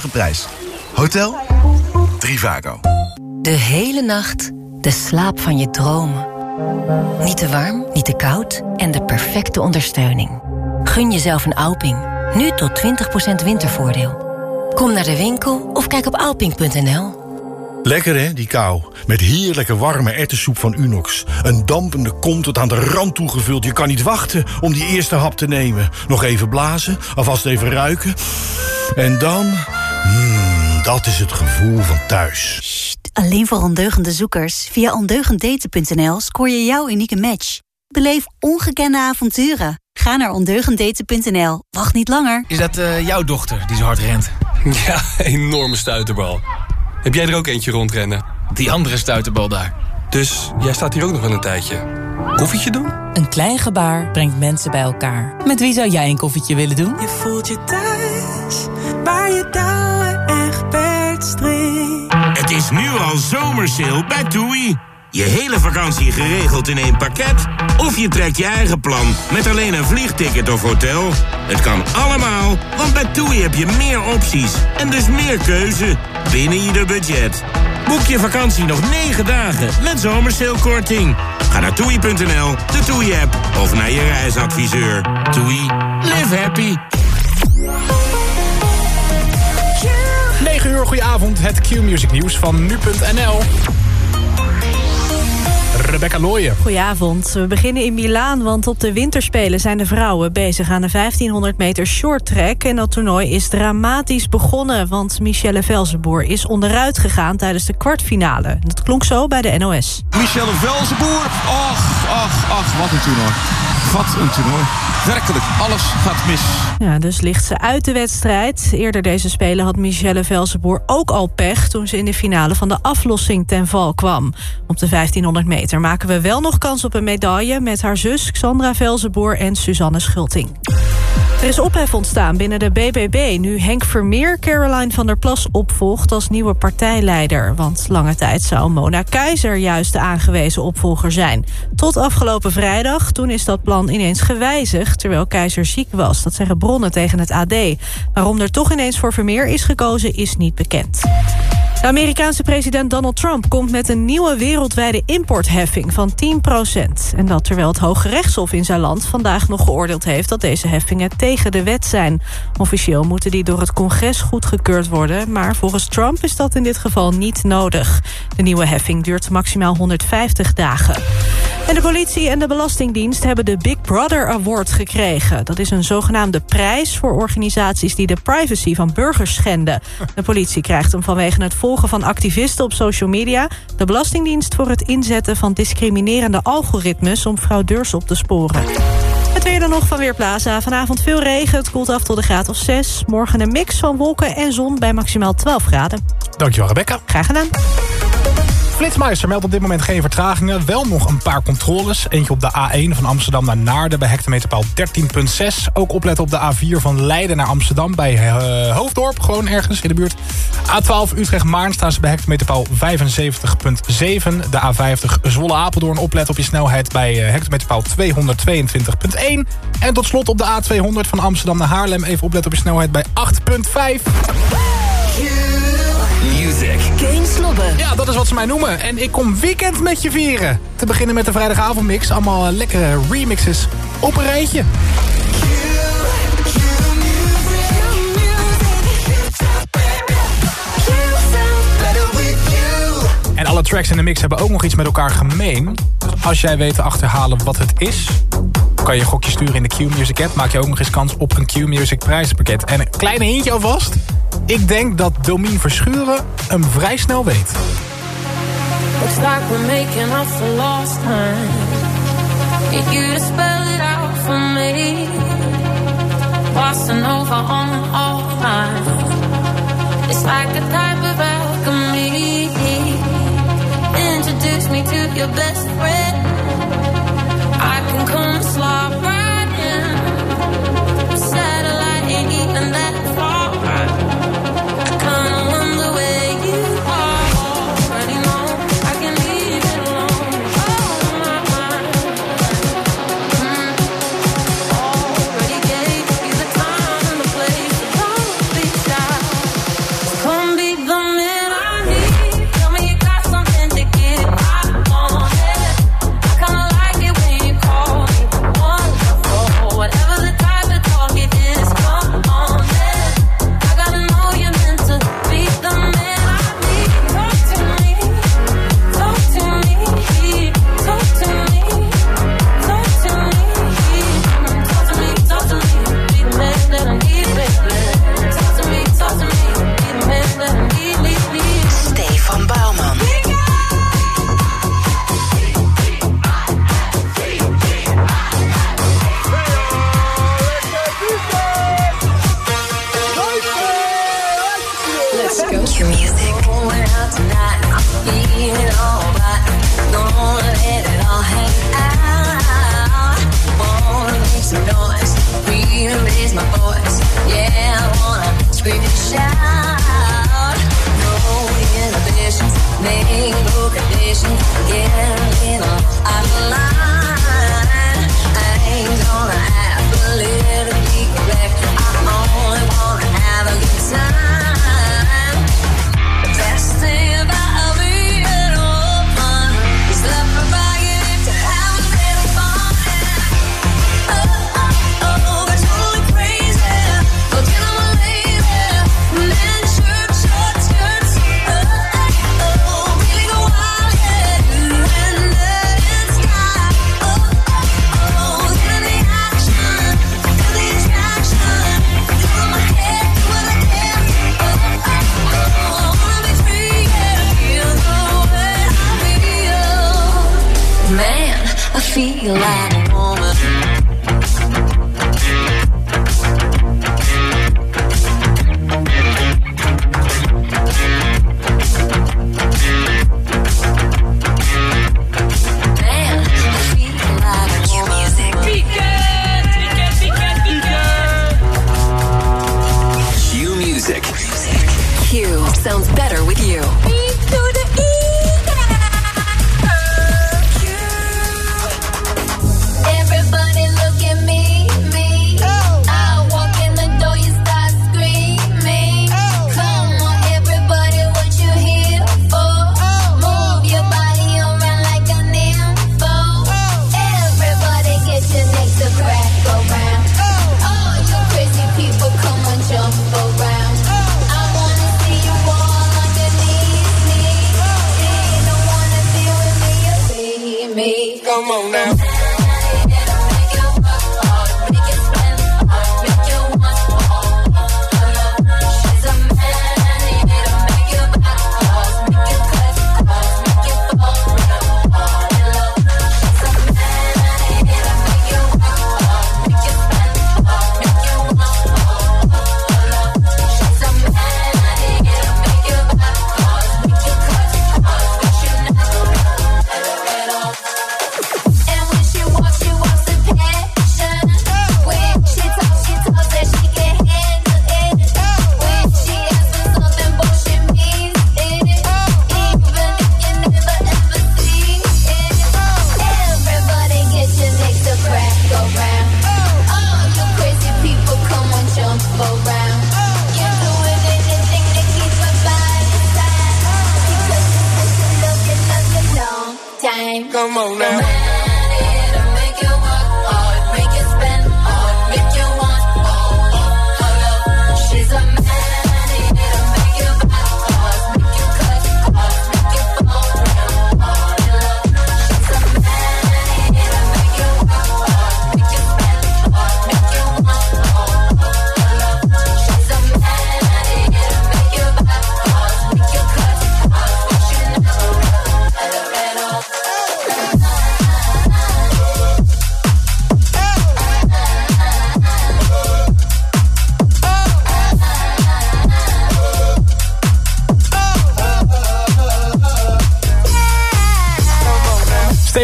geweldige prijs. Hotel Trivago. De hele nacht de slaap van je dromen. Niet te warm, niet te koud en de perfecte ondersteuning. Gun jezelf een Alping. Nu tot 20% wintervoordeel. Kom naar de winkel of kijk op alping.nl. Lekker hè, die kou. Met heerlijke warme ertessoep van Unox. Een dampende kom tot aan de rand toegevuld. Je kan niet wachten om die eerste hap te nemen. Nog even blazen, alvast even ruiken. En dan... Mmm, dat is het gevoel van thuis. Alleen voor ondeugende zoekers. Via ondeugenddaten.nl scoor je jouw unieke match. Beleef ongekende avonturen. Ga naar ondeugenddaten.nl. Wacht niet langer. Is dat uh, jouw dochter die zo hard rent? Ja, enorme stuiterbal. Heb jij er ook eentje rondrennen? Die andere stuiterbal daar. Dus jij staat hier ook nog wel een tijdje. Koffietje doen? Een klein gebaar brengt mensen bij elkaar. Met wie zou jij een koffietje willen doen? Je voelt je thuis, waar je touwen Het is nu al zomersale bij TUI. Je hele vakantie geregeld in één pakket? Of je trekt je eigen plan met alleen een vliegticket of hotel? Het kan allemaal, want bij TUI heb je meer opties en dus meer keuze binnen ieder budget. Boek je vakantie nog 9 dagen met zomersailkorting. Ga naar toei.nl, de TUI-app of naar je reisadviseur. TUI, live happy. 9 uur, goedenavond. Het Q-music nieuws van nu.nl. Rebecca Looyen. Goedenavond. We beginnen in Milaan, want op de winterspelen zijn de vrouwen bezig aan de 1500 meter short track. En dat toernooi is dramatisch begonnen, want Michelle Velzenboer is onderuit gegaan tijdens de kwartfinale. Dat klonk zo bij de NOS. Michelle Velzenboer, ach, ach, ach, wat een toernooi. Wat een toernooi. Werkelijk, alles gaat mis. Ja, dus ligt ze uit de wedstrijd. Eerder deze spelen had Michelle Velzenboer ook al pech... toen ze in de finale van de aflossing ten val kwam. Op de 1500 meter maken we wel nog kans op een medaille... met haar zus Xandra Velzenboer en Suzanne Schulting. Er is ophef ontstaan binnen de BBB... nu Henk Vermeer Caroline van der Plas opvolgt als nieuwe partijleider. Want lange tijd zou Mona Keizer juist de aangewezen opvolger zijn. Tot afgelopen vrijdag, toen is dat plan ineens gewijzigd... terwijl Keizer ziek was, dat zeggen bronnen tegen het AD. Waarom er toch ineens voor Vermeer is gekozen, is niet bekend. De Amerikaanse president Donald Trump komt met een nieuwe wereldwijde importheffing van 10% En dat terwijl het Hoge Rechtshof in zijn land vandaag nog geoordeeld heeft... dat deze heffingen tegen de wet zijn. Officieel moeten die door het congres goedgekeurd worden... maar volgens Trump is dat in dit geval niet nodig. De nieuwe heffing duurt maximaal 150 dagen. En de politie en de Belastingdienst hebben de Big Brother Award gekregen. Dat is een zogenaamde prijs voor organisaties die de privacy van burgers schenden. De politie krijgt hem vanwege het volgen van activisten op social media... de Belastingdienst voor het inzetten van discriminerende algoritmes... om fraudeurs op te sporen. Het weer dan nog van Weerplaza. Vanavond veel regen, het koelt af tot de graad of 6. Morgen een mix van wolken en zon bij maximaal 12 graden. Dankjewel, Rebecca. Graag gedaan. Flitsmeister meldt op dit moment geen vertragingen. Wel nog een paar controles. Eentje op de A1 van Amsterdam naar Naarden bij hectometerpaal 13.6. Ook opletten op de A4 van Leiden naar Amsterdam bij uh, Hoofddorp. Gewoon ergens in de buurt. A12 Utrecht-Maarn staan ze bij hectometerpaal 75.7. De A50 Zwolle-Apeldoorn oplet op je snelheid bij uh, hectometerpaal 222.1. En tot slot op de A200 van Amsterdam naar Haarlem even opletten op je snelheid bij 8.5. Geen slobben. Ja, dat is wat ze mij noemen. En ik kom weekend met je vieren. Te beginnen met de vrijdagavondmix. Allemaal eh, lekkere remixes op een rijtje. En alle tracks in de mix hebben ook nog iets met elkaar gemeen. Dus als jij weet te achterhalen wat het is... kan je gokje sturen in de Q-Music app. Maak je ook nog eens kans op een Q-Music prijzenpakket. En een kleine hintje alvast... Ik denk dat Domien Verschuren hem vrij snel weet. Over. Introduce me to your best friend. I can only wanna have a good time. Best thing about I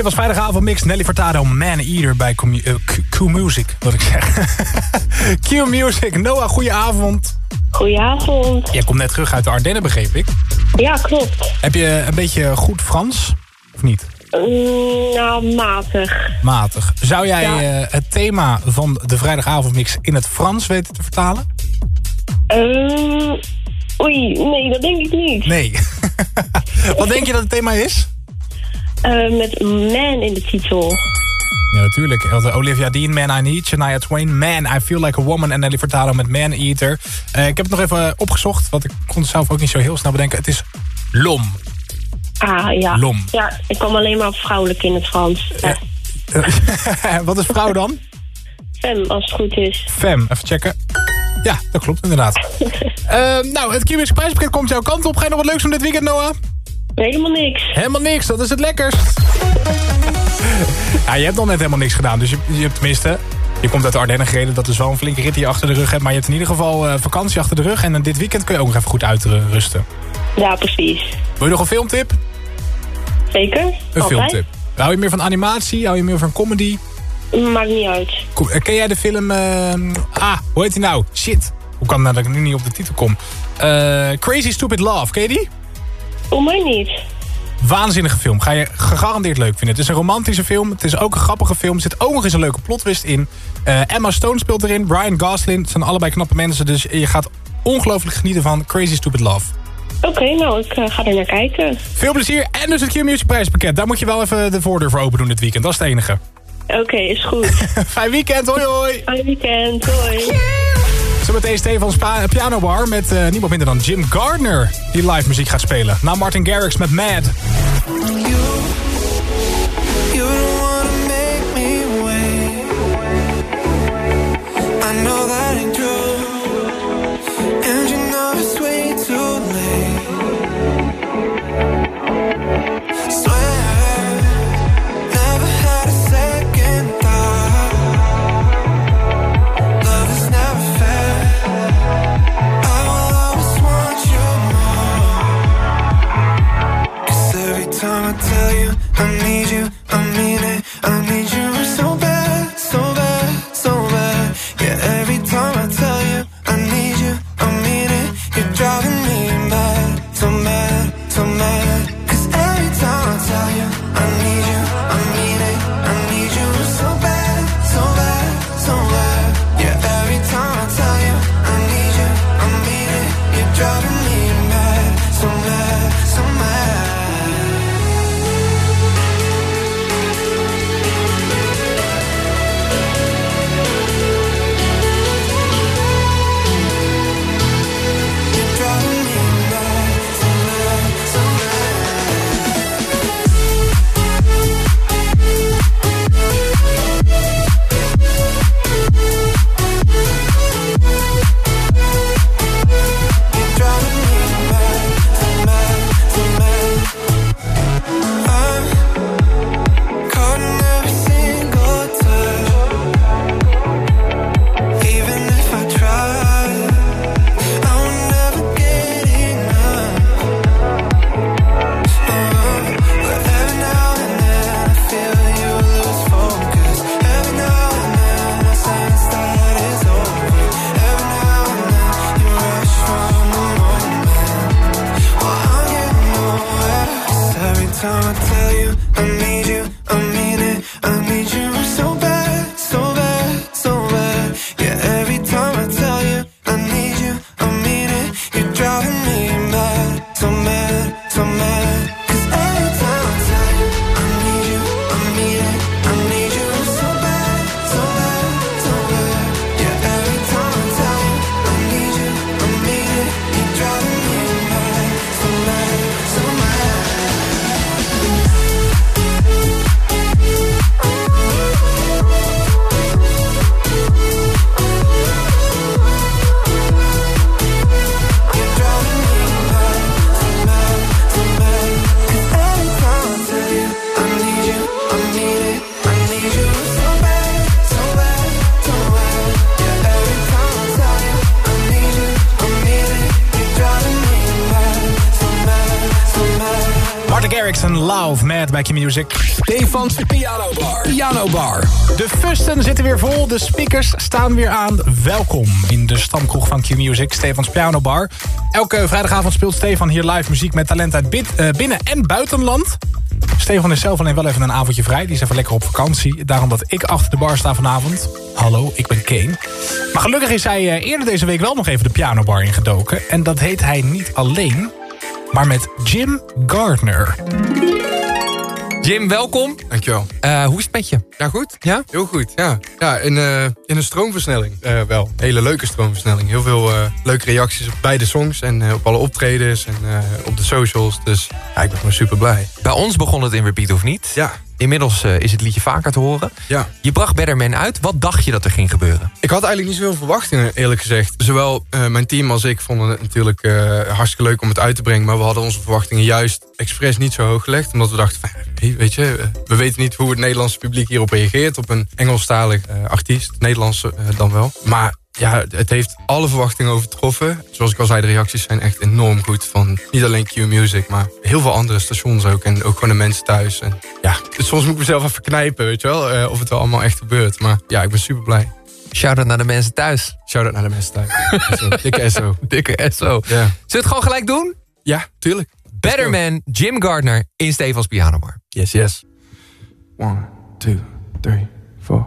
Stevens vrijdagavond mix Nelly Furtado Man Eater bij eh, Q- Q Music, wat ik zeg. Q Music, Noah, goedenavond. Goedenavond. Jij komt net terug uit de Ardennen, begreep ik. Ja, klopt. Heb je een beetje goed Frans? Of niet? Mm, nou, matig. Matig. Zou jij Ja. eh, het thema van de vrijdagavondmix in het Frans weten te vertalen? Ehm, oei, nee, dat denk ik niet. Nee. Wat denk je dat het thema is? Eh, met man in de titel. Ja, natuurlijk. Eh, Olivia Dean, Man I Need, Shania Twain, Man I Feel Like a Woman en Nelly Furtado met Man Eater. Eh, ik heb het nog even opgezocht, want ik kon het zelf ook niet zo heel snel bedenken. Het is Lom. Ah, ja. Lom. Ja, ik kwam alleen maar vrouwelijk in het Frans. Ja. Wat is vrouw dan? Fem, als het goed is. Fem, even checken. Ja, dat klopt inderdaad. Nou, het Kiwis prijspakket komt jouw kant op. Ga je nog wat leuks doen dit weekend, Noah? Helemaal niks. Helemaal niks, dat is het lekkerst. ja, je hebt nog net helemaal niks gedaan, dus je, je hebt tenminste... Je komt uit de Ardennen gereden, dat is wel een flinke rit die je achter de rug hebt. Maar je hebt in ieder geval eh, vakantie achter de rug. En eh, dit weekend kun je ook nog even goed uitrusten. Ja, precies. Wil je nog een filmtip? Zeker. Een Altijd. filmtip. Hou je meer van animatie? Hou je meer van comedy? Maakt niet uit. Kom, eh, Ken jij de film... ah, hoe heet die nou? Shit. Hoe kan het nou dat ik nu niet op de titel kom? Crazy Stupid Love, ken je die? Om mij niet. Waanzinnige film. Ga je gegarandeerd leuk vinden. Het is een romantische film. Het is ook een grappige film. Er zit ook nog eens een leuke plotwist in. Eh, Emma Stone speelt erin. Brian Gosling. Het zijn allebei knappe mensen. Dus je gaat ongelooflijk genieten van Crazy Stupid Love. Oké, nou, ik eh, ga er naar kijken. Veel plezier. En dus het Q-Music prijspakket. Daar moet je wel even de voordeur voor open doen dit weekend. Dat is het enige. Oké, is goed. Fijn weekend. Hoi hoi. Fijn weekend. Hoi. Zometeen Stefan Spa Piano Bar met eh, niemand minder dan Jim Gardner. Die live muziek gaat spelen. Na Martin Garrix met Mad. Bij Q-Music. Stefans Piano Bar. Piano Bar. De fusten zitten weer vol, de speakers staan weer aan. Welkom in de stamkroeg van Q-Music, Stefans Piano Bar. Elke vrijdagavond speelt Stefan hier live muziek met talent uit eh, binnen- en buitenland. Stefan is zelf alleen wel even een avondje vrij. Die is even lekker op vakantie. Daarom dat ik achter de bar sta vanavond. Hallo, ik ben Kane. Maar gelukkig is hij eh, eerder deze week wel nog even de pianobar ingedoken. En dat heet hij niet alleen, maar met Jim Gardner. Jim, welkom. Dankjewel. Eh hoe is het met je? Ja, goed. Ja? Heel goed, ja. Ja, in, eh, in een stroomversnelling eh, wel. Hele leuke stroomversnelling. Heel veel leuke reacties op beide songs en op alle optredens en op de socials. Dus ja, ik ben gewoon super blij. Bij ons begon het in repeat of niet? Ja. In Inmiddels eh, is het liedje vaker te horen. Ja. Je bracht Better Man uit. Wat dacht je dat er ging gebeuren? Ik had eigenlijk niet zoveel verwachtingen, eerlijk gezegd. Zowel eh, mijn team als ik vonden het natuurlijk eh, hartstikke leuk om het uit te brengen. Maar we hadden onze verwachtingen juist expres niet zo hoog gelegd. Omdat we dachten, van, weet je, we weten niet hoe het Nederlandse publiek hierop reageert. Op een Engelstalig artiest, Nederlandse dan wel. Maar ja, het heeft alle verwachtingen overtroffen. Zoals ik al zei, de reacties zijn echt enorm goed. Van niet alleen Q-Music, maar heel veel andere stations ook. En ook gewoon de mensen thuis. En ja, soms moet ik mezelf even knijpen, weet je wel. eh, of het wel allemaal echt gebeurt. Maar ja, ik ben super blij. Shout-out naar de mensen thuis. Shout-out naar de mensen thuis. SO. Dikke SO. Dikke SO. Ja. Zullen we het gewoon gelijk doen? Ja, tuurlijk. Better Man, Jim Gardner in Stefans Pianobar. Yes, yes. One, two, three, four.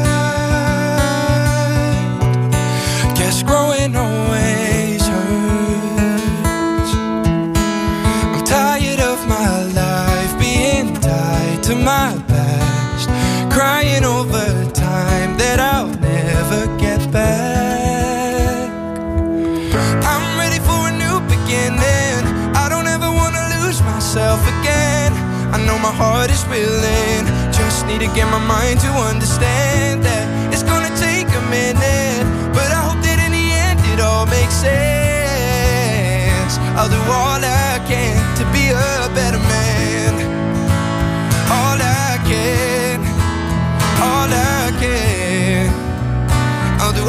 My past, crying over time that I'll never get back. I'm ready for a new beginning. I don't ever wanna lose myself again. I know my heart is willing. Just need to get my mind to understand that it's gonna take a minute. But I hope that in the end it all makes sense. I'll do all I can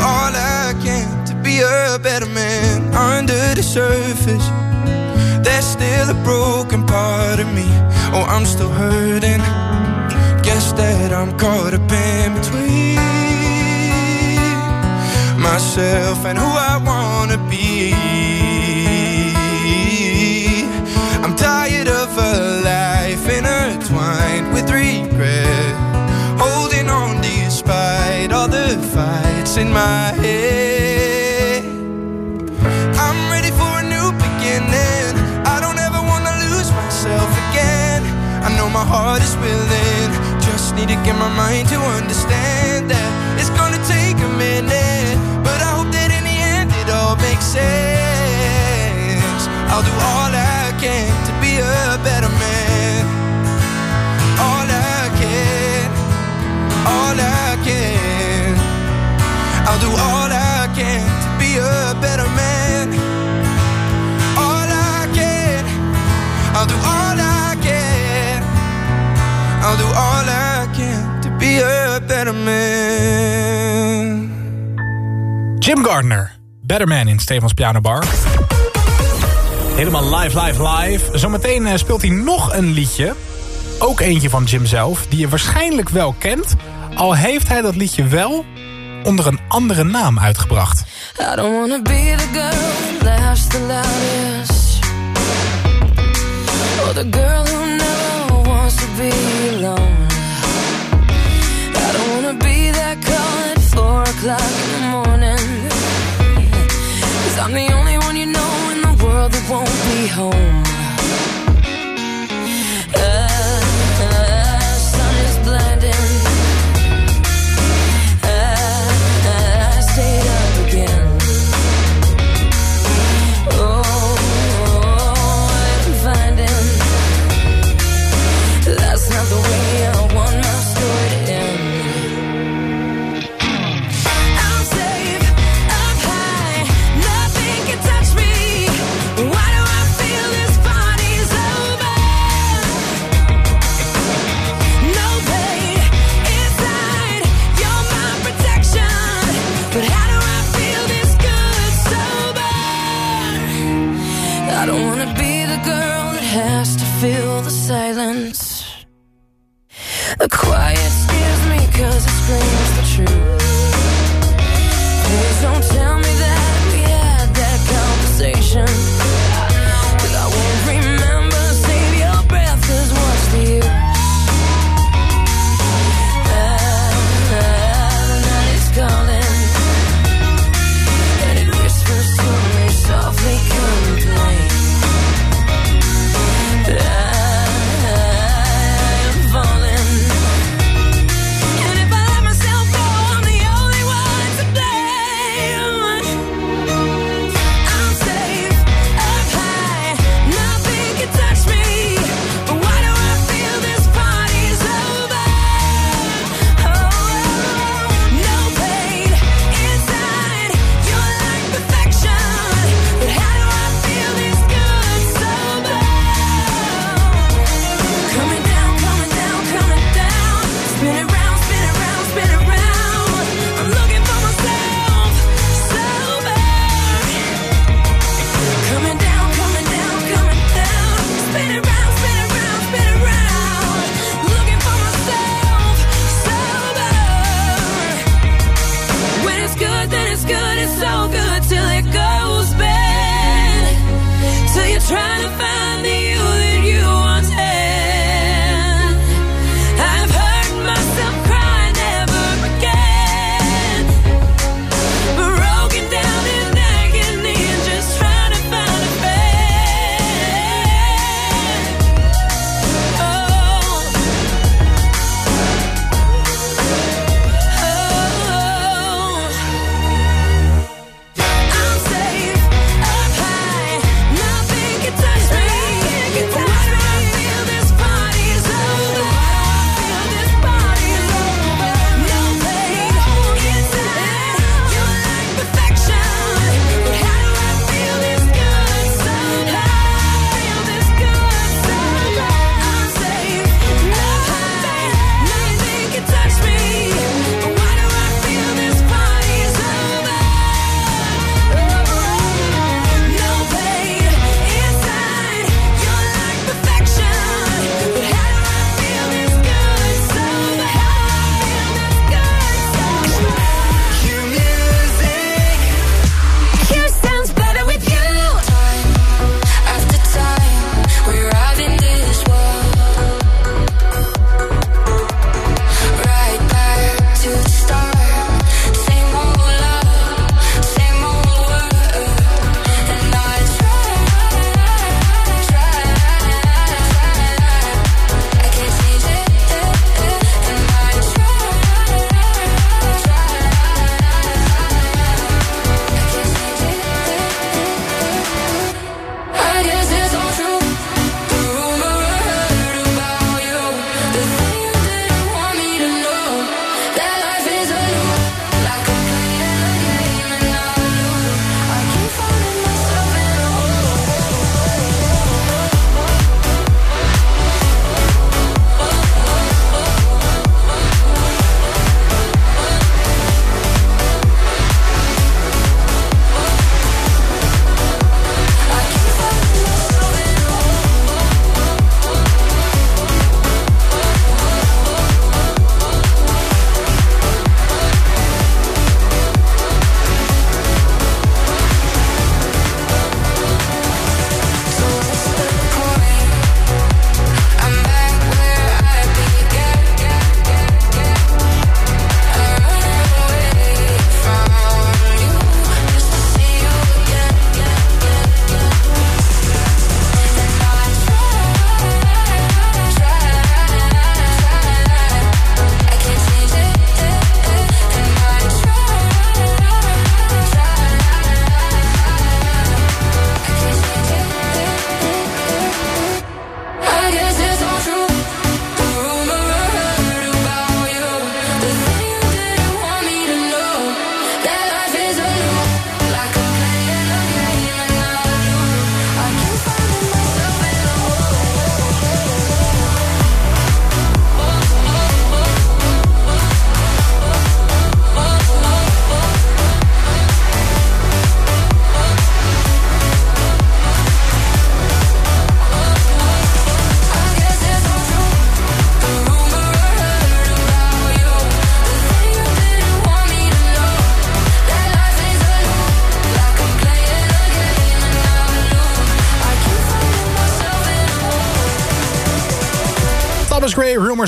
all I can to be a better man under the surface. There's still a broken part of me. Oh, I'm still hurting. Guess that I'm caught up in between myself and who I wanna be. Fights in my head. I'm ready for a new beginning. I don't ever wanna lose myself again. I know my heart is willing. Just need to get my mind to understand that it's gonna take a minute. But I hope that in the end it all makes sense. I'll do all I can to be a better man. All I can, all I can. I'll do all I can to be a better man. All I can, I'll do all I can. I'll do all I can to be a better man. Jim Gardner, Better Man in Stefans Piano Bar. Helemaal live, live, live. Zometeen eh, speelt hij nog een liedje. Ook eentje van Jim zelf, die je waarschijnlijk wel kent. Al heeft hij dat liedje wel onder een andere naam uitgebracht. I don't wanna be the girl who laughs the loudest. Or the girl who never wants to be alone. I don't wanna be that call at four o'clock in the morning. Cause I'm the only one you know in the world that won't be home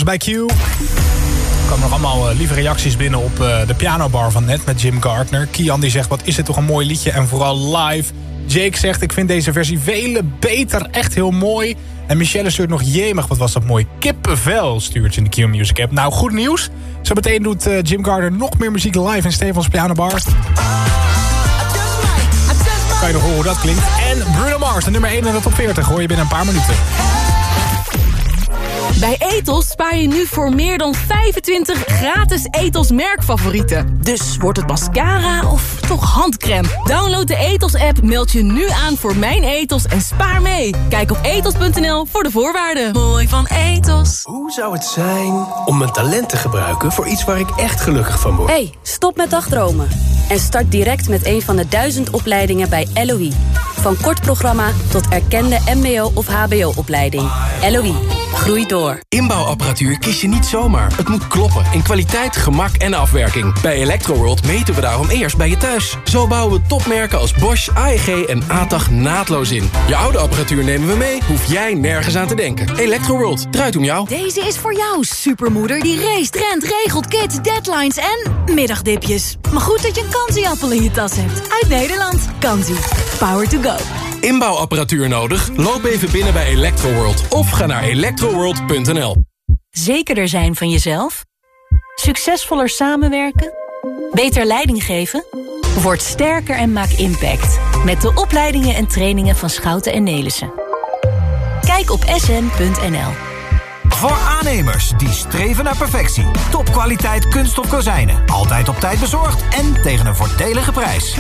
By Q. Er komen nog allemaal eh, lieve reacties binnen op eh, de pianobar van net met Jim Gardner. Kian die zegt, wat is dit toch een mooi liedje en vooral live. Jake zegt, ik vind deze versie vele beter, echt heel mooi. En Michelle stuurt nog, jemig, wat was dat mooi. Kippenvel stuurt ze in de Q Music app. Nou, goed nieuws. Zo meteen doet eh, Jim Gardner nog meer muziek live in Stefans pianobar. Kan je nog horen hoe dat klinkt. En Bruno Mars, de nummer 1 in de top 40, hoor je binnen een paar minuten. Bij Ethos spaar je nu voor meer dan 25 gratis Ethos merkfavorieten. Dus wordt het mascara of toch handcrème? Download de Ethos app, meld je nu aan voor Mijn Ethos en spaar mee. Kijk op ethos.nl voor de voorwaarden. Mooi van Ethos. Hoe zou het zijn om mijn talent te gebruiken voor iets waar ik echt gelukkig van word? Hey, stop met dagdromen. En start direct met een van de duizend opleidingen bij LOE. Van kort programma tot erkende mbo- of hbo-opleiding. LOE, groei door. Inbouwapparatuur kies je niet zomaar. Het moet kloppen in kwaliteit, gemak en afwerking. Bij Electroworld meten we daarom eerst bij je thuis. Zo bouwen we topmerken als Bosch, AEG en ATAG naadloos in. Je oude apparatuur nemen we mee, hoef jij nergens aan te denken. Electroworld, draait om jou. Deze is voor jou, supermoeder die race, rent, regelt, kids, deadlines en middagdipjes. Maar goed dat je een kansieappel in je tas hebt. Uit Nederland. Kansie. Power to go. Inbouwapparatuur nodig? Loop even binnen bij Electroworld of ga naar electroworld.nl. Zekerder zijn van jezelf? Succesvoller samenwerken? Beter leiding geven? Word sterker en maak impact. Met de opleidingen en trainingen van Schouten en Nelissen. Kijk op sn.nl. Voor aannemers die streven naar perfectie. Topkwaliteit kunststof kozijnen. Altijd op tijd bezorgd en tegen een voordelige prijs.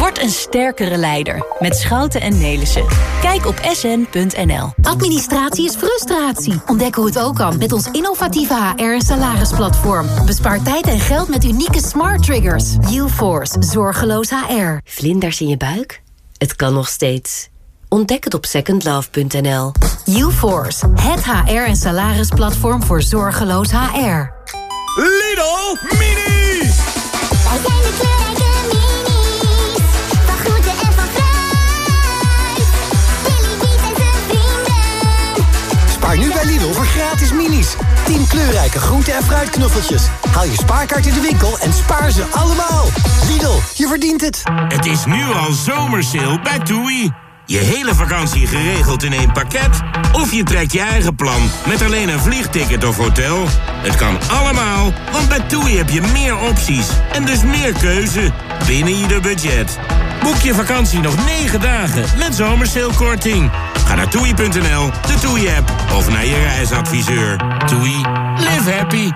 Word een sterkere leider met Schouten en Nelissen. Kijk op sn.nl. Administratie is frustratie. Ontdek hoe het ook kan met ons innovatieve HR- en salarisplatform. Bespaar tijd en geld met unieke smart triggers. UForce, zorgeloos HR. Vlinders in je buik? Het kan nog steeds. Ontdek het op secondlove.nl. UForce, het HR- en salarisplatform voor zorgeloos HR. Lidl Mini! Spaar nu bij Lidl voor gratis minis. 10 kleurrijke groente- en fruitknuffeltjes. Haal je spaarkaart in de winkel en spaar ze allemaal. Lidl, je verdient het. Het is nu al zomersale bij TUI. Je hele vakantie geregeld in één pakket? Of je trekt je eigen plan met alleen een vliegticket of hotel? Het kan allemaal, want bij TUI heb je meer opties en dus meer keuze binnen ieder budget. Boek je vakantie nog 9 dagen met zomersalekorting. Naar toei.nl, de TUI-app of naar je reisadviseur. TUI, live happy.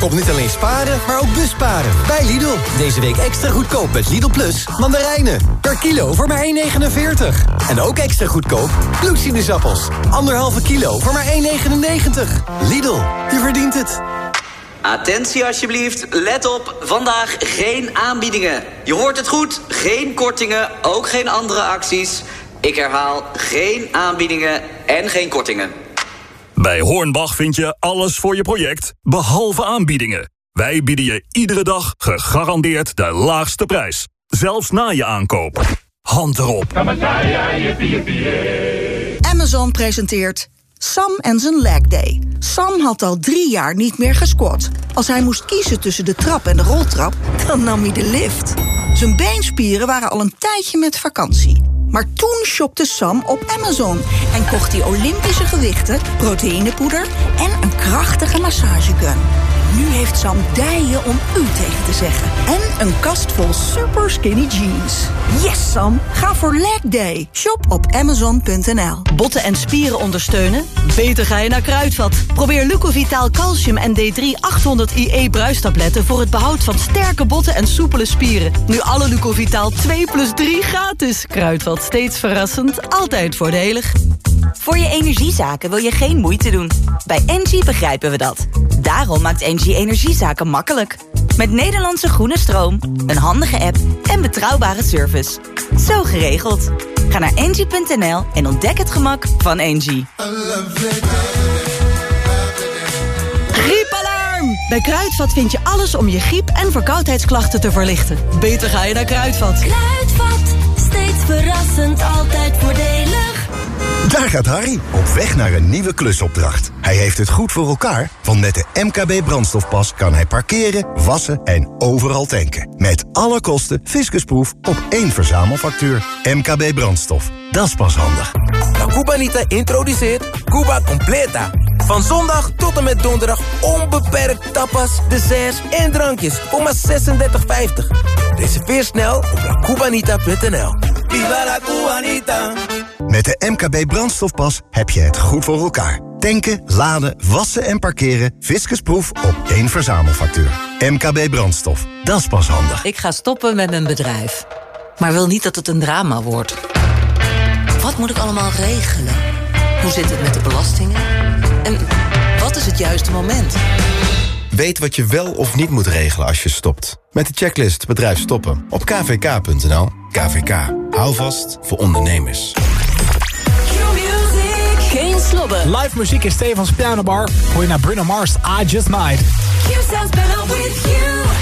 Kom niet alleen sparen, maar ook busparen. Bij Lidl. Deze week extra goedkoop met Lidl Plus mandarijnen. Per kilo voor maar 1,49. En ook extra goedkoop bloedsinusappels. Anderhalve kilo voor maar 1,99. Lidl, je verdient het. Attentie alsjeblieft, let op, vandaag geen aanbiedingen. Je hoort het goed, geen kortingen, ook geen andere acties. Ik herhaal, geen aanbiedingen en geen kortingen. Bij Hornbach vind je alles voor je project, behalve aanbiedingen. Wij bieden je iedere dag gegarandeerd de laagste prijs. Zelfs na je aankoop. Hand erop. Amazon presenteert Sam en zijn leg day. Sam had al drie jaar niet meer gesquat. Als hij moest kiezen tussen de trap en de roltrap, dan nam hij de lift. Zijn beenspieren waren al een tijdje met vakantie. Maar toen shopte Sam op Amazon en kocht hij Olympische gewichten, proteïnepoeder en een krachtige massagegun. Nu heeft Sam dijen om u tegen te zeggen. En een kast vol super skinny jeans. Yes, Sam. Ga voor leg day. Shop op amazon.nl. Botten en spieren ondersteunen? Beter ga je naar Kruidvat. Probeer Lucovitaal Calcium en D3 800 IE bruistabletten... voor het behoud van sterke botten en soepele spieren. Nu alle Lucovitaal 2 plus 3 gratis. Kruidvat, steeds verrassend, altijd voordelig. Voor je energiezaken wil je geen moeite doen. Bij Engie begrijpen we dat. Daarom maakt Engie energiezaken makkelijk. Met Nederlandse groene stroom, een handige app en betrouwbare service. Zo geregeld. Ga naar engie.nl en ontdek het gemak van Engie. Griepalarm! Bij Kruidvat vind je alles om je griep- en verkoudheidsklachten te verlichten. Beter ga je naar Kruidvat. Kruidvat, steeds verrassend, altijd voordelig. Daar gaat Harry, op weg naar een nieuwe klusopdracht. Hij heeft het goed voor elkaar, want met de MKB brandstofpas kan hij parkeren, wassen en overal tanken. Met alle kosten fiscusproef op één verzamelfactuur. MKB brandstof, dat is pas handig. La Cubanita introduceert Cuba Completa. Van zondag tot en met donderdag onbeperkt tapas, desserts en drankjes voor maar 36,50. Reserveer snel op lacubanita.nl. Viva la Cubanita! Met de MKB brandstofpas heb je het goed voor elkaar. Tanken, laden, wassen en parkeren. Fiscusproef op één verzamelfactuur. MKB brandstof, dat is pas handig. Ik ga stoppen met mijn bedrijf. Maar wil niet dat het een drama wordt. Wat moet ik allemaal regelen? Hoe zit het met de belastingen? En wat is het juiste moment? Weet wat je wel of niet moet regelen als je stopt. Met de checklist Bedrijf Stoppen op kvk.nl. KVK. Hou vast voor ondernemers. Slobben. Live muziek in Stefans Pianobar. Hoor je naar Bruno Mars, I Just Might. Q sounds better with. You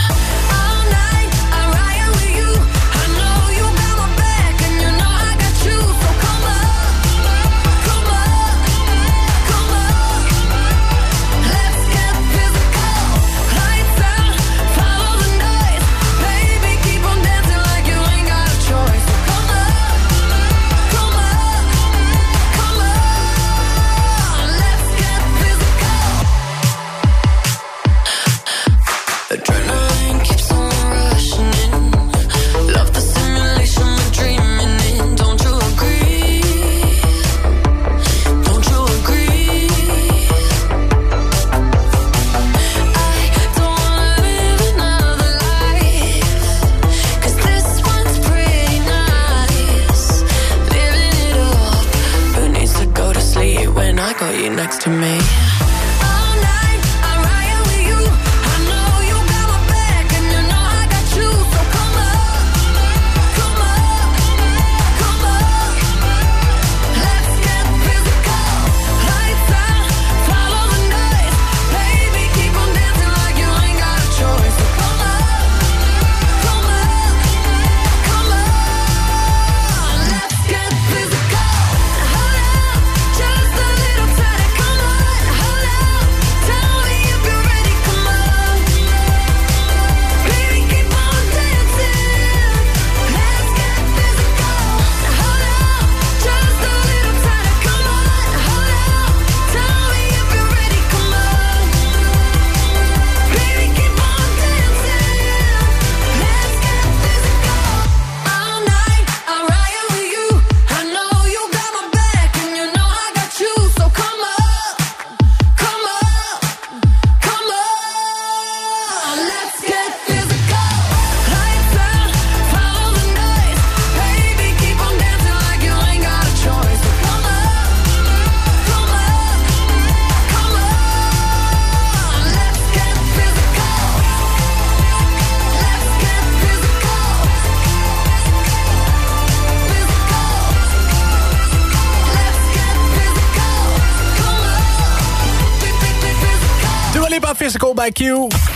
Bij Q.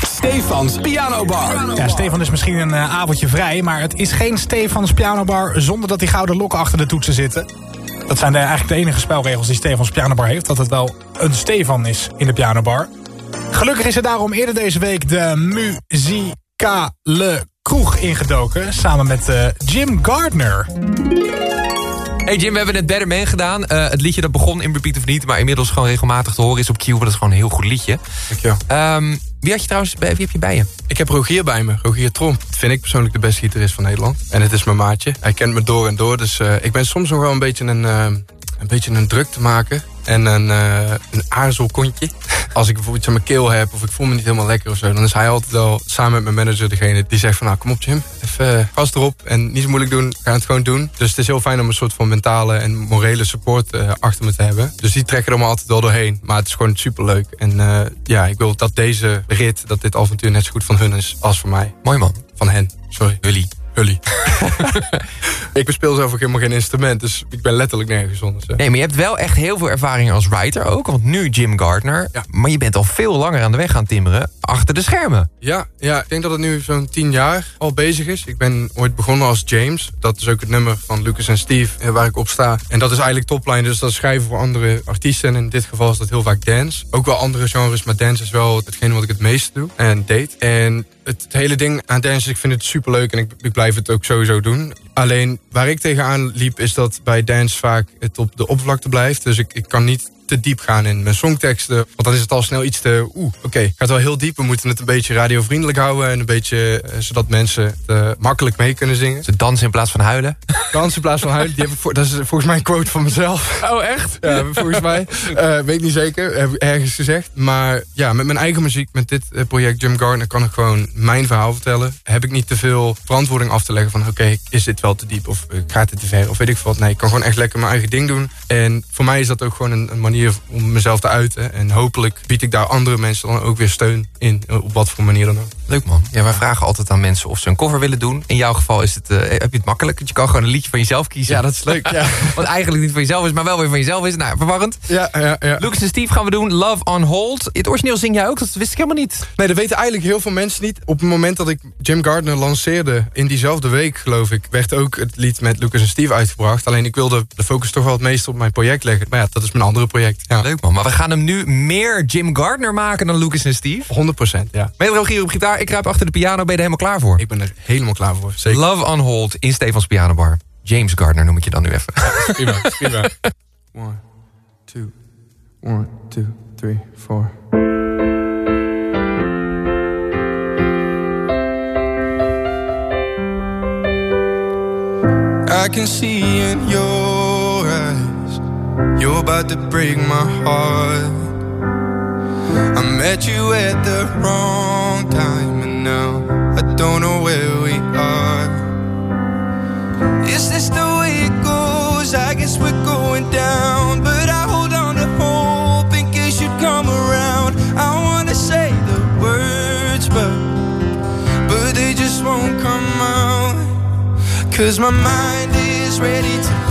Stefans Piano Bar. Ja, Stefan is misschien een eh, avondje vrij, maar het is geen Stefans Pianobar zonder dat die gouden lokken achter de toetsen zitten. Dat zijn eigenlijk de enige spelregels die Stefans Pianobar heeft, dat het wel een Stefan is in de pianobar. Gelukkig is er daarom eerder deze week de muzikale kroeg ingedoken, samen met eh, Jim Gardner. Hey Jim, we hebben net Better Man gedaan. Eh, het liedje dat begon in Repeat of niet, maar inmiddels gewoon regelmatig te horen is op Q. Want dat is gewoon een heel goed liedje. Dankjewel. Ehm, wie had je trouwens bij, wie heb je bij je? Ik heb Rogier bij me, Rogier Tromp. Dat vind ik persoonlijk de beste gitarist van Nederland. En het is mijn maatje. Hij kent me door en door. Dus eh, ik ben soms nog wel een beetje een, eh, een, beetje een druk te maken. En een, uh, een aarzelkontje. Als ik bijvoorbeeld aan mijn keel heb of ik voel me niet helemaal lekker of zo. Dan is hij altijd wel samen met mijn manager degene die zegt van... nou kom op Jim, even uh, vast erop en niet zo moeilijk doen. Ga het gewoon doen. Dus het is heel fijn om een soort van mentale en morele support uh, achter me te hebben. Dus die trekken er me altijd wel doorheen. Maar het is gewoon superleuk. En uh, ja, ik wil dat deze rit, dat dit avontuur net zo goed van hun is als van mij. Mooi man. Van hen, sorry. Jullie. Hully. ik bespeel zelf ook helemaal geen instrument, dus ik ben letterlijk nergens zonder ze. Nee, maar je hebt wel echt heel veel ervaring als writer ook. Want nu Jim Gardner. Ja. Maar je bent al veel langer aan de weg gaan timmeren. Achter de schermen. Ja, ja ik denk dat het nu zo'n tien jaar al bezig is. Ik ben ooit begonnen als James. Dat is ook het nummer van Lucas en Steve eh, waar ik op sta. En dat is eigenlijk topline, dus dat is schrijven voor andere artiesten. En in dit geval is dat heel vaak dance. Ook wel andere genres, maar dance is wel hetgene wat ik het meeste doe. En deed. En het, hele ding aan dance, ik vind het superleuk en ik, ik blijf het ook sowieso doen. Alleen waar ik tegenaan liep is dat bij dance vaak het op de oppervlakte blijft. Dus ik, ik kan niet te diep gaan in mijn songteksten. Want dan is het al snel iets te... Oeh, oké, okay, gaat wel heel diep. We moeten het een beetje radiovriendelijk houden. En een beetje... Uh, zodat mensen het uh, makkelijk mee kunnen zingen. Ze dansen in plaats van huilen? Dansen in plaats van huilen. Die heb ik voor, dat is volgens mij een quote van mezelf. Oh, echt? Ja, volgens mij. Uh, weet niet zeker. Heb ik ergens gezegd. Maar ja, met mijn eigen muziek, met dit project Jim Gardner... kan ik gewoon mijn verhaal vertellen. Heb ik niet te veel verantwoording af te leggen van... oké, okay, is dit wel te diep? Of gaat het te ver? Of weet ik veel wat. Nee, ik kan gewoon echt lekker mijn eigen ding doen. En voor mij is dat ook gewoon een, een manier om mezelf te uiten. En hopelijk bied ik daar andere mensen dan ook weer steun in. Op wat voor manier dan ook. Leuk man. Ja, wij vragen altijd aan mensen of ze een cover willen doen. In jouw geval is het, eh, heb je het makkelijk. Want je kan gewoon een liedje van jezelf kiezen. Ja, dat is leuk, ja. Wat eigenlijk niet van jezelf is, maar wel weer van jezelf is. Nou, verwarrend. Ja, ja, ja. Lucas en Steve gaan we doen. Love on Hold. Het origineel zing jij ook, dat wist ik helemaal niet. Nee, dat weten eigenlijk heel veel mensen niet. Op het moment dat ik Jim Gardner lanceerde, in diezelfde week geloof ik, werd ook het lied met Lucas en Steve uitgebracht. Alleen ik wilde de focus toch wel het meest op mijn project leggen. Maar ja, dat is mijn andere project. Ja. Leuk man. Maar we gaan hem nu meer Jim Gardner maken dan Lucas en Steve. 100% ja. Met Rogier op gitaar. Ik kruip achter de piano. Ben je er helemaal klaar voor? Ik ben er helemaal klaar voor. Zeker. Love on Hold in Stefans Pianobar. James Gardner noem ik je dan nu even. Prima, prima. One, two, one, two, three, four. I can see in your You're about to break my heart. I met you at the wrong time And now I don't know where we are. Is this the way it goes? I guess we're going down But I hold on to hope in case you'd come around. I wanna say the words but But they just won't come out. Cause my mind is ready to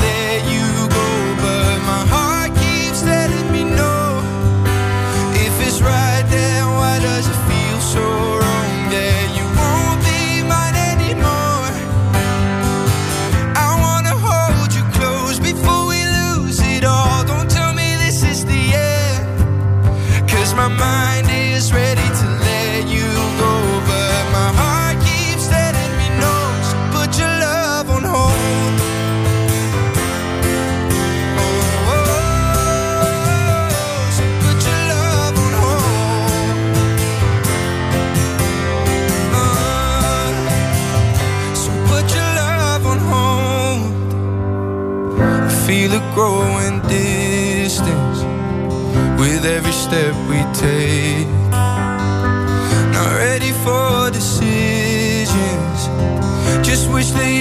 growing distance with every step we take. Not ready for decisions. Just wish that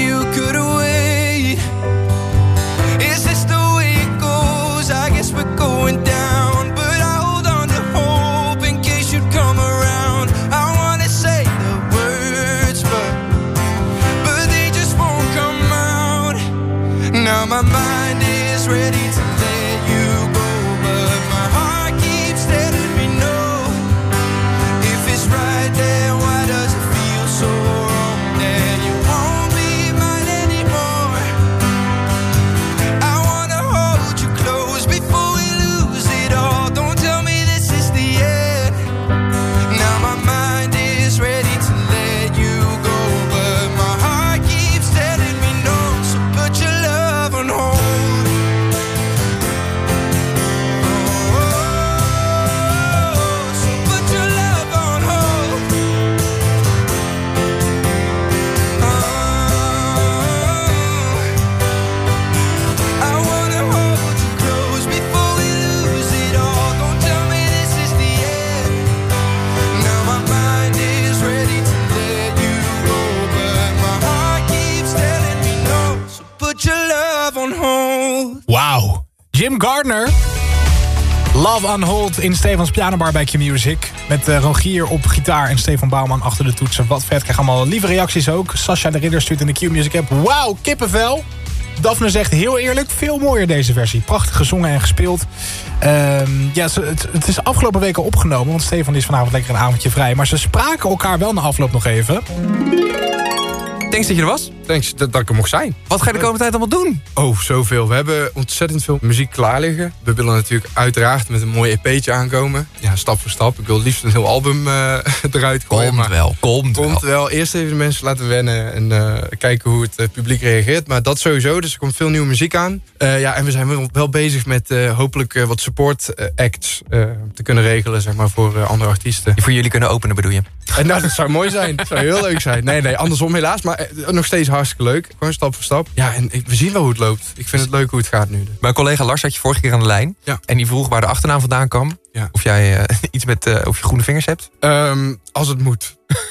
in Stefans Pianobar bij Q-Music. Met eh, Rogier op gitaar en Stefan Bouwman achter de toetsen. Wat vet. Krijg allemaal lieve reacties ook. Sascha de Ridder stuurt in de Q-Music app. Wauw, kippenvel. Daphne zegt heel eerlijk, veel mooier deze versie. Prachtig gezongen en gespeeld. Ehm, ja, het, het is afgelopen week al opgenomen, want Stefan is vanavond lekker een avondje vrij. Maar ze spraken elkaar wel na afloop nog even. Thanks dat je er was. Thanks dat, dat ik er mocht zijn. Wat ga je de komende tijd allemaal doen? Oh, zoveel. We hebben ontzettend veel muziek klaar liggen. We willen natuurlijk uiteraard met een mooi EP'tje aankomen. Ja, stap voor stap. Ik wil liefst een heel album eh, eruit gooien. Komt maar wel, komt, komt wel. wel. Eerst even de mensen laten wennen en eh, kijken hoe het eh, publiek reageert. Maar dat sowieso, dus er komt veel nieuwe muziek aan. Ja, en we zijn wel, bezig met hopelijk wat support acts te kunnen regelen, zeg maar, voor andere artiesten. Die voor jullie kunnen openen bedoel je? En nou, dat zou mooi zijn. Dat zou heel leuk zijn. Nee, nee, andersom helaas. Maar nog steeds hartstikke leuk. Gewoon stap voor stap. Ja, en ik- we zien wel hoe het loopt. Ik vind het leuk hoe het gaat nu. Mijn collega Lars had je vorige keer aan de lijn. Ja. En die vroeg waar de achternaam vandaan kwam. Ja. Of jij eh, iets met eh, of je groene vingers hebt. Ehm, als het moet.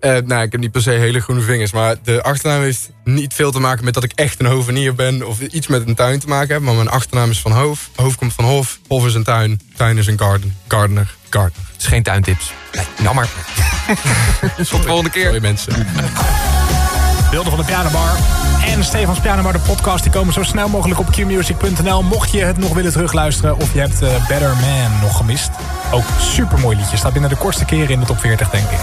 Eh, nou, ik heb niet per se hele groene vingers. Maar de achternaam heeft niet veel te maken met dat ik echt een hovenier ben. Of iets met een tuin te maken heb. Maar mijn achternaam is van Hoof. Hoof komt van Hof. Hof is een tuin. Tuin is een garden. Gardener. Gardener. Het is geen tuintips. Nee, jammer. Tot de volgende keer. Sorry mensen. Beelden van de Pianobar en Stefans Pianobar, de podcast, die komen zo snel mogelijk op qmusic.nl. Mocht je het nog willen terugluisteren of je hebt eh, Better Man nog gemist. Ook super mooi liedje. Staat binnen de kortste keren in de top 40, denk ik.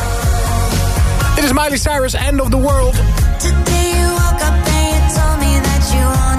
Dit is Miley Cyrus, End of the World. Today you woke up and you told me that you wanted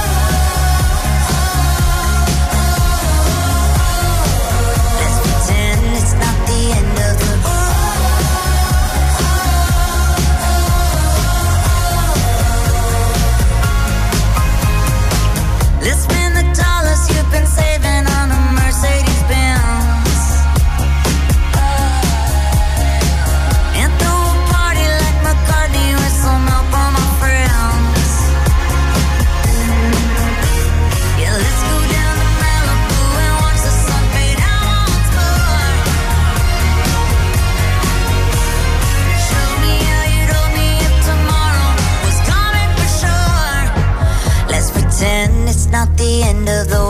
not the end of the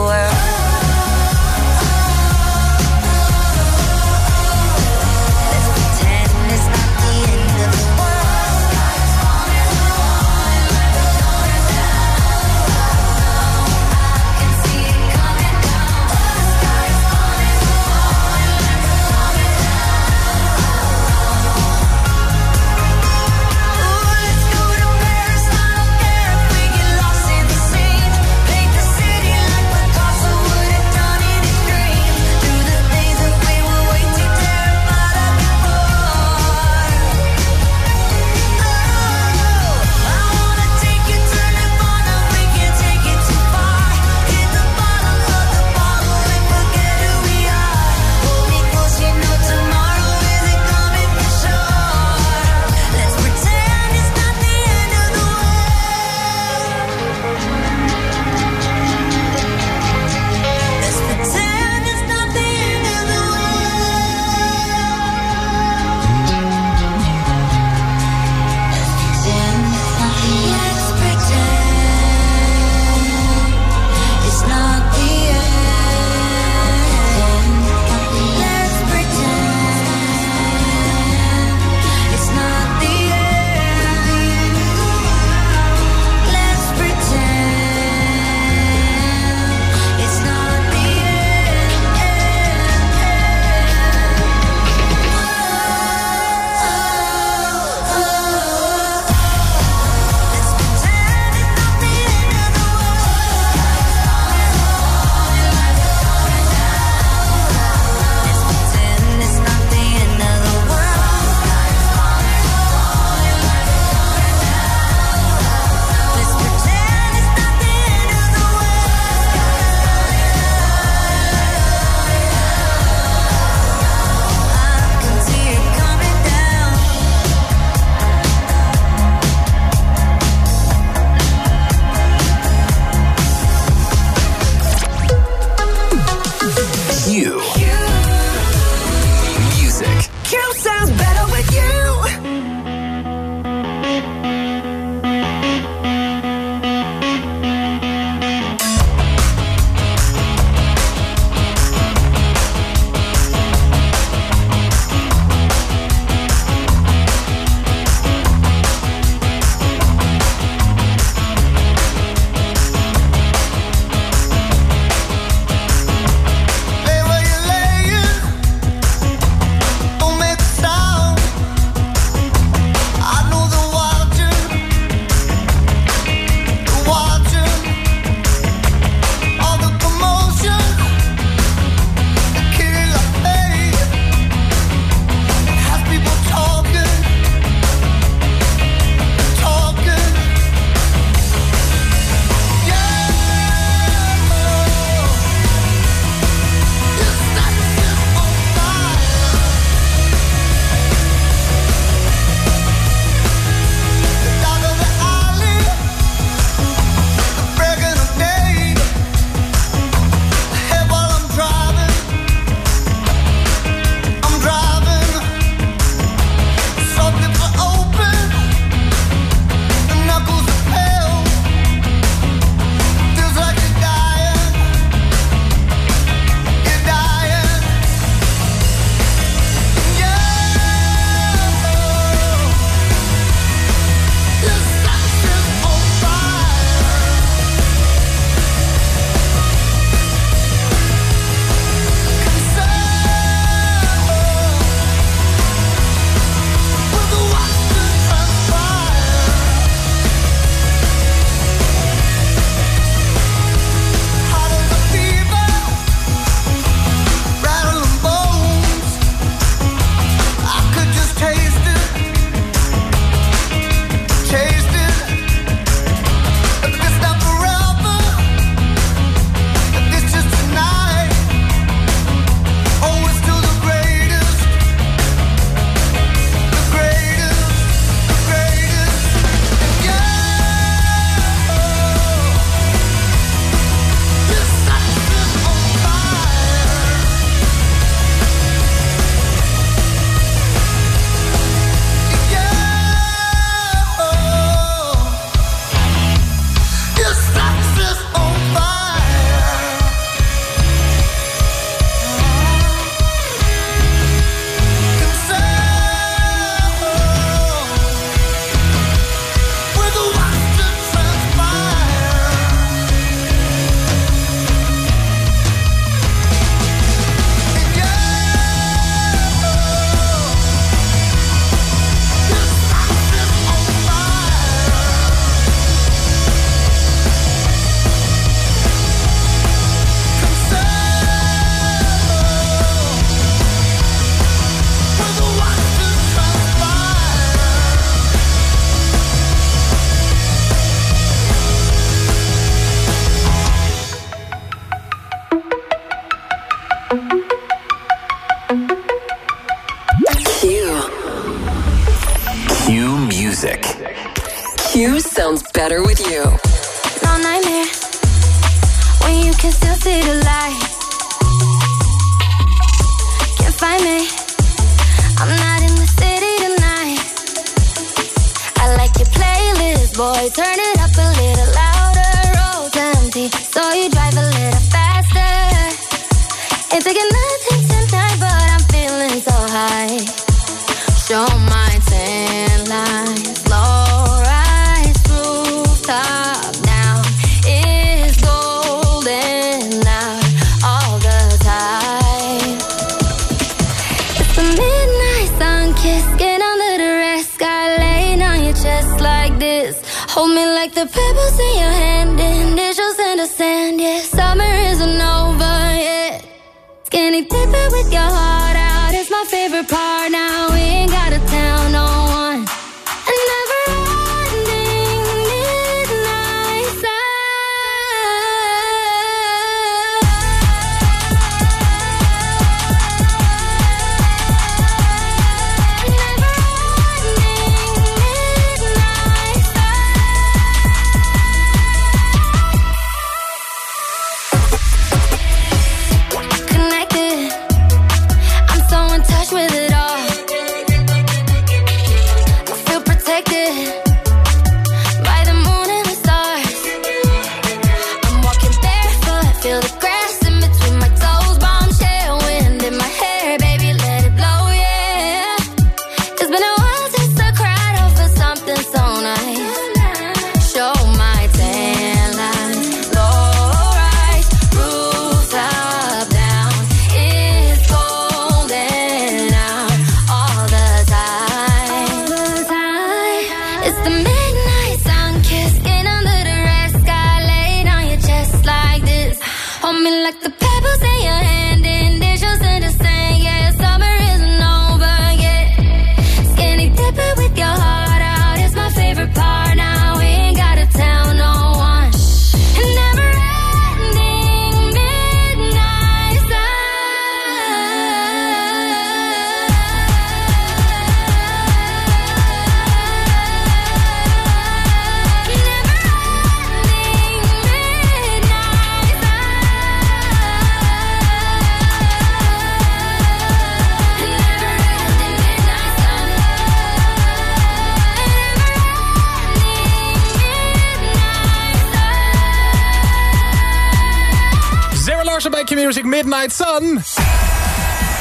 Midnight Sun.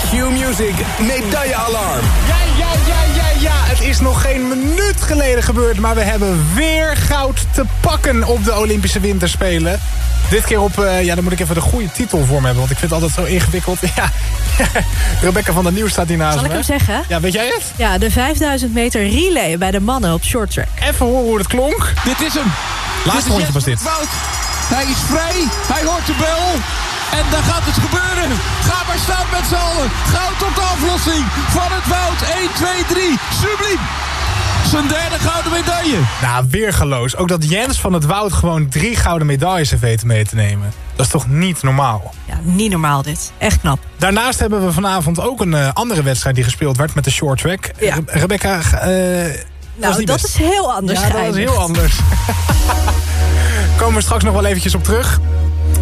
Q-Music medaillealarm. Ja, ja, ja, ja, ja. Het is nog geen minuut geleden gebeurd... maar we hebben weer goud te pakken op de Olympische Winterspelen. Dit keer op, eh, ja, dan moet ik even de goede titel voor me hebben... want ik vind het altijd zo ingewikkeld. Ja, Rebecca van der Nieuw staat hier naast Zal ik me. hem zeggen? Ja, weet jij het? Ja, de 5000 meter relay bij de mannen op short track. Even horen hoe het klonk. Dit is hem. Laatste rondje was dit. Wout. Hij is vrij. Hij hoort de bel. En dan gaat het gebeuren. Ga maar staan met z'n allen. Goud op de aflossing van het Wout. 1, 2, 3. Subliem. Zijn derde gouden medaille. Nou, weergeloos. Ook dat Jens van het Woud gewoon drie gouden medailles heeft weten mee te nemen. Dat is toch niet normaal? Ja, niet normaal dit. Echt knap. Daarnaast hebben we vanavond ook een eh, andere wedstrijd die gespeeld werd met de short track. Ja. Re- Rebecca, eh, Nou, dat best. is heel anders Ja, dat is heel anders. Komen we straks nog wel eventjes op terug.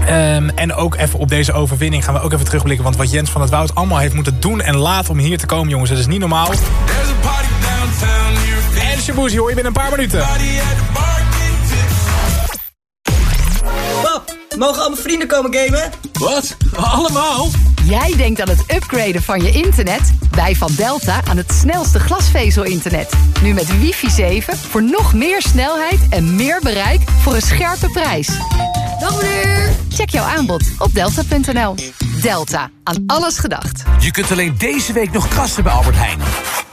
Ehm, en ook even op deze overwinning gaan we ook even terugblikken. Want wat Jens van het Woud allemaal heeft moeten doen en laten om hier te komen, jongens. Dat is niet normaal. En Shabuzi hoor je binnen een paar minuten. Pap, mogen al mijn vrienden komen gamen? Wat? Allemaal? Jij denkt aan het upgraden van je internet? Wij van Delta aan het snelste glasvezel-internet. Nu met wifi 7 voor nog meer snelheid en meer bereik voor een scherpe prijs. Dag meneer! Check jouw aanbod op delta.nl. Delta, aan alles gedacht. Je kunt alleen deze week nog krassen bij Albert Heijn.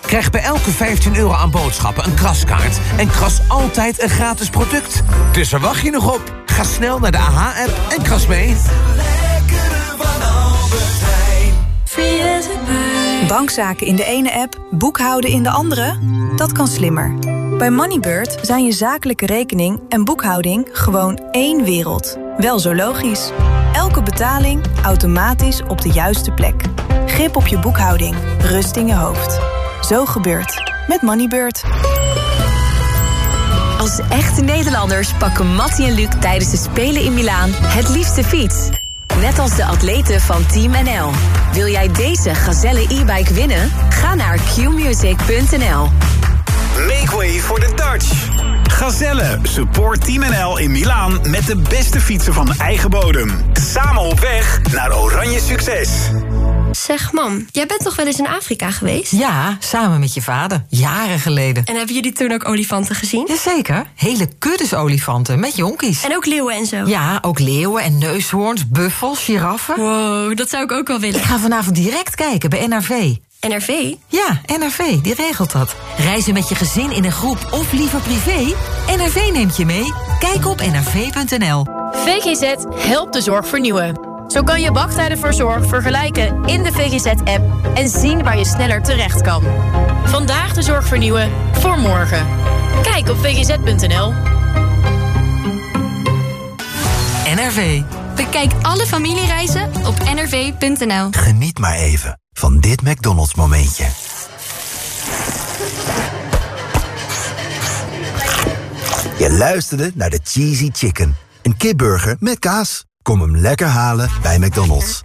Krijg bij elke 15 euro aan boodschappen een kraskaart... en kras altijd een gratis product. Dus waar wacht je nog op? Ga snel naar de AH-app en kras mee. Bankzaken in de ene app, boekhouden in de andere? Dat kan slimmer. Bij Moneybird zijn je zakelijke rekening en boekhouding gewoon één wereld. Wel zo logisch. Elke betaling automatisch op de juiste plek. Grip op je boekhouding, rust in je hoofd. Zo gebeurt met Moneybird. Als echte Nederlanders pakken Mattie en Luc tijdens de Spelen in Milaan het liefste fiets. Net als de atleten van Team NL. Wil jij deze Gazelle e-bike winnen? Ga naar qmusic.nl. Make way voor de Dutch. Gazelle, support Team NL in Milaan met de beste fietsen van eigen bodem. Samen op weg naar oranje succes. Zeg, mam, jij bent toch wel eens in Afrika geweest? Ja, samen met je vader. Jaren geleden. En hebben jullie toen ook olifanten gezien? Jazeker. Hele kuddes olifanten met jonkies. En ook leeuwen en zo? Ja, ook leeuwen en neushoorns, buffels, giraffen. Wow, dat zou ik ook wel willen. Ik ga vanavond direct kijken bij NRV. NRV? Ja, NRV, die regelt dat. Reizen met je gezin in een groep of liever privé? NRV neemt je mee. Kijk op nrv.nl. VGZ helpt de zorg vernieuwen. Zo kan je wachttijden voor zorg vergelijken in de VGZ-app en zien waar je sneller terecht kan. Vandaag de zorg vernieuwen voor morgen. Kijk op vgz.nl. NRV. Bekijk alle familiereizen op nrv.nl. Geniet maar even van dit McDonald's momentje. Je luisterde naar de Cheesy Chicken. Een kipburger met kaas. Kom hem lekker halen bij McDonald's.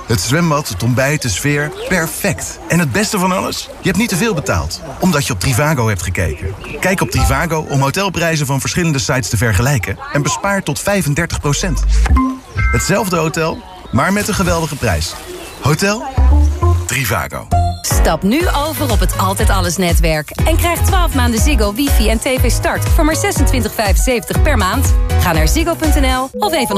Het zwembad, het ontbijt, de sfeer, perfect. En het beste van alles? Je hebt niet te veel betaald, omdat je op Trivago hebt gekeken. Kijk op Trivago om hotelprijzen van verschillende sites te vergelijken... en bespaar tot 35% Hetzelfde hotel, maar met een geweldige prijs. Hotel Trivago. Stap nu over op het Altijd Alles netwerk. En krijg 12 maanden Ziggo, wifi en tv start voor maar 26,75 per maand. Ga naar ziggo.nl of een van